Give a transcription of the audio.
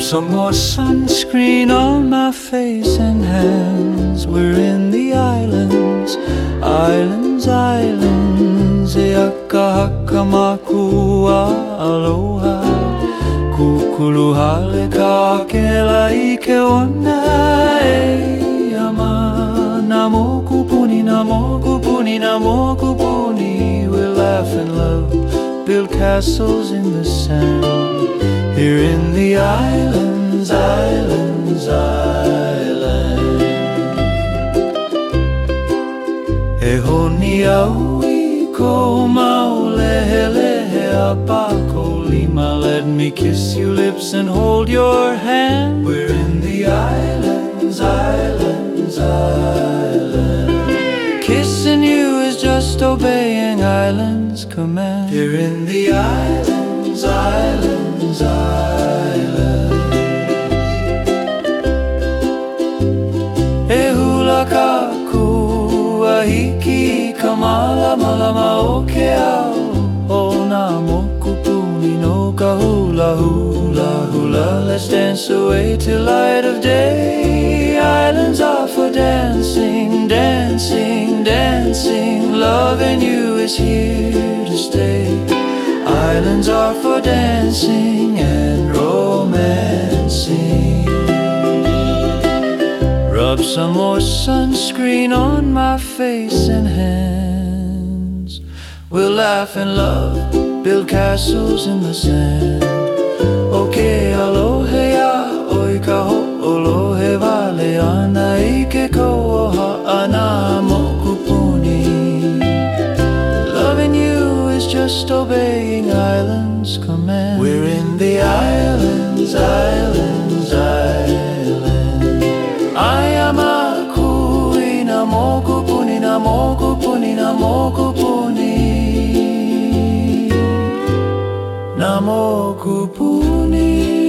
some more sunscreen on my face and hands. We're in the islands, islands, islands. Eaka haka makua aloha. Kukulu hale ka kela i ke ona e ama. Namo kupuni, namo kupuni, namo kupuni. We'll laugh and love, build castles in the sand. Here in the islands, islands, islands. E honi au i ko maulehe lehe a lima. Let me kiss your lips and hold your hand. We're in the islands, islands, islands. Kissing you is just obeying islands command Here in the islands, mala mala ma o ke ao O nā moku puni no ka hula hula hula Let's dance away till light of day. Islands are for dancing, dancing, dancing. Loving you is here to stay. Islands are for dancing and romancing. Rub some more sunscreen on my face and hands. We'll laugh and love, build castles in the sand. Okay, aloha ya, oi ka ho, olohe vale ana ike koha ana mokupuni. Loving you is just obeying islands command. We're in the islands, islands, islands. Ayama na moku puni